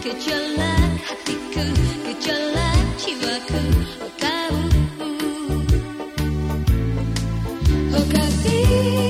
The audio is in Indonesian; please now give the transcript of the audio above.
Gejolak hatiku, gejolak jiwaku. Oh, kau kau oh, kasih